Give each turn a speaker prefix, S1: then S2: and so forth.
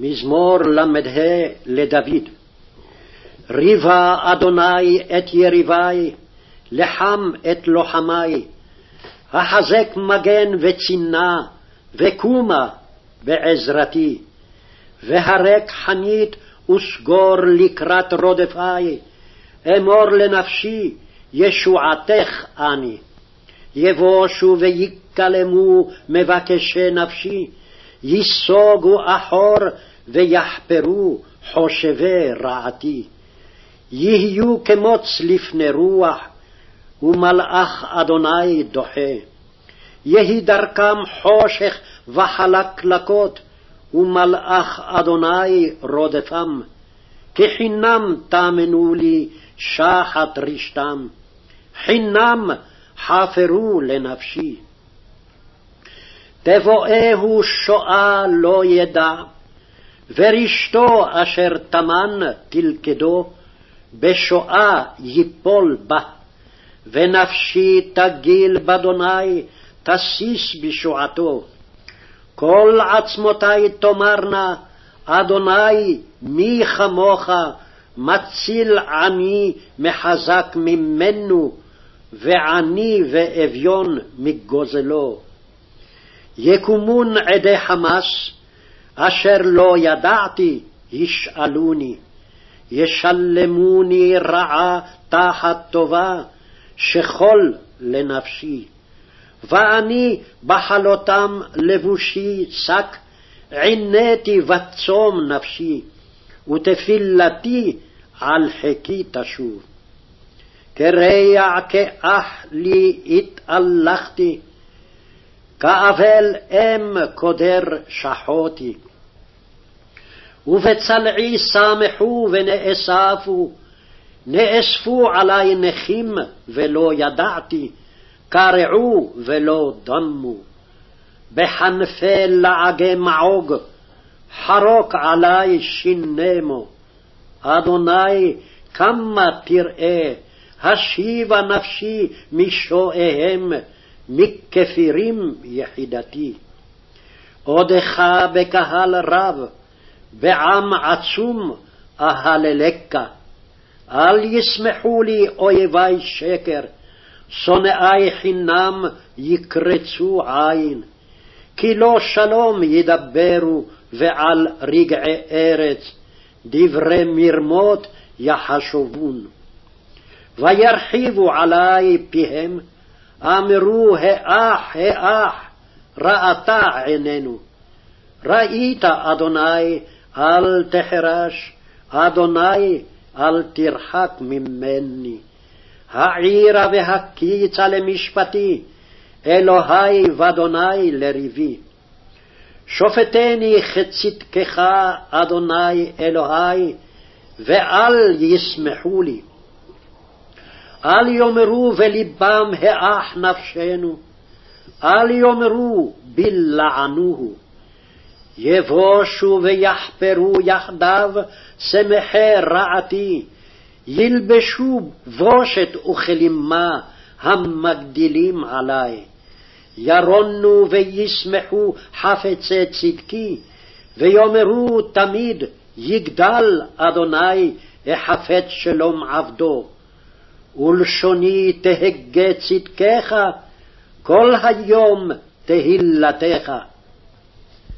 S1: מזמור ל"ה לדוד. ריבה אדוני את יריבי, לחם את לוחמי. החזק מגן וצינה, וקומה בעזרתי. והרק חנית וסגור לקראת רודפי. אמור לנפשי, ישועתך אני. יבושו ויקלמו מבקשי נפשי, ייסוגו אחור ויחפרו חושבי רעתי. יהיו כמוץ לפני רוח, ומלאך אדוני דוחה. יהי דרכם חושך וחלקלקות, ומלאך אדוני רודפם. כי חינם תאמנו לי שחת רשתם, חינם חפרו לנפשי. תבואהו שואה לא ידע, ורשתו אשר טמן תלכדו, בשואה ייפול בה, ונפשי תגיל באדוני, תסיס בשועתו. כל עצמותי תאמרנה, אדוני מי כמוך, מציל עני מחזק ממנו, ועני ואביון מגוזלו. יקומון עדי חמס, אשר לא ידעתי, ישאלוני. ישלמוני רעה תחת טובה, שכול לנפשי. ואני בחלותם לבושי שק, עיניתי וצום נפשי, ותפילתי על חיקי תשוב. כרע כאח לי התהלכתי, כאבל אם קודר שחותי. ובצלעי שמחו ונאספו, נאספו עלי נכים ולא ידעתי, קרעו ולא דמו. בחנפי לעגי מעוג, חרוק עלי שינמו. אדוני, כמה תראה, השיבה נפשי משואיהם, מכפירים יחידתי. עודך בקהל רב, בעם עצום אהללך. אל ישמחו לי אויבי שקר, שונאי חינם יקרצו עין. כי לא שלום ידברו ועל רגעי ארץ, דברי מרמות יחשבון. וירחיבו עלי פיהם, אמרו האח, האח, ראתה עינינו. ראית, אדוני, אל תחרש, אדוני, אל תרחק ממני. העירה והקיצה למשפטי, אלוהי ואדוני לריבי. שופטני כצדקך, אדוני אלוהי, ואל ישמחו לי. אל יאמרו בלבם האח נפשנו, אל יאמרו בלענוהו. יבושו ויחפרו יחדיו שמחי רעתי, ילבשו בושת וכלימה המגדילים עלי. ירונו וישמחו חפצי צדקי, ויאמרו תמיד יגדל אדוני החפץ שלום עבדו. ולשוני תהגה צדקך, כל היום תהילתך.